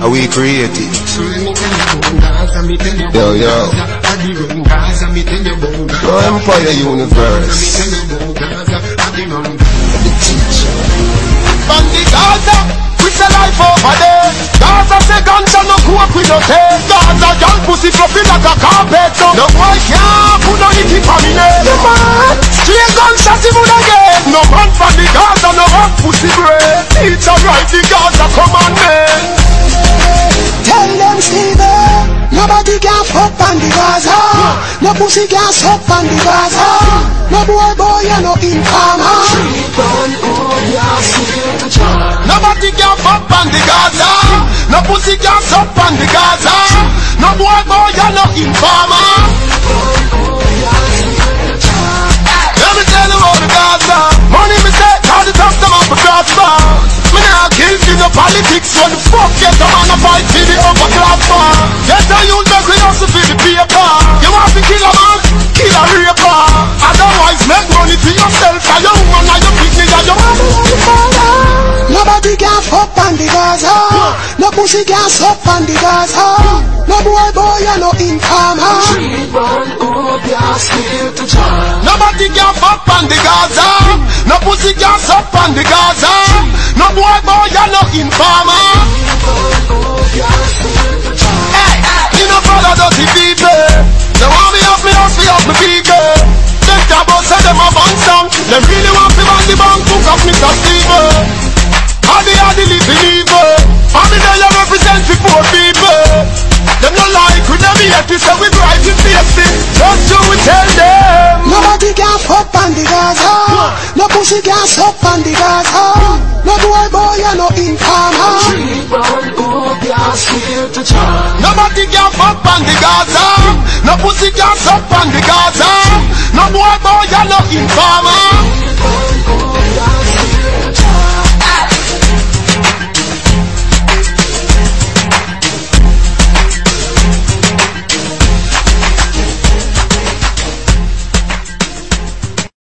How we create it. Yo, yo. No Empire Universe. The teacher. From the Gaza, we say life over there. Gaza say ganja no coke we no take. Gaza girl pussy fluffy like a carpet. So no boy can't put no hit it for me. No man, straight gunshot him would again. No man from the Gaza no rock pussy Nobody can fuck on the Gaza No pussy can suck on the Gaza No boy boy you no informer Nobody can fuck on the Gaza. No pussy can suck on the Gaza. No boy boy you no informer. Hustle for the paper. You want to kill a man? Kill a raper. Otherwise make money for yourself. And your woman and your picnic and your mama and your father. Nobody can fuck on the Gaza No pussy can suck on the Gaza No boy boy you no informer Nobody can fuck on the Gaza. No pussy can suck on the Gaza. No boy boy you no informer. Them a bang song. Them really want me bang the bank book of Mr. Steven. The all the living evil. There you represent the poor people. Them no like we them yet we say we bright in safety. Just do we tell them. Nobody can fuck on the Gaza No pussy can suck on the Gaza No boy boy you no informer Nobody can fuck on the Gaza. No pussy can suck on the Gaza.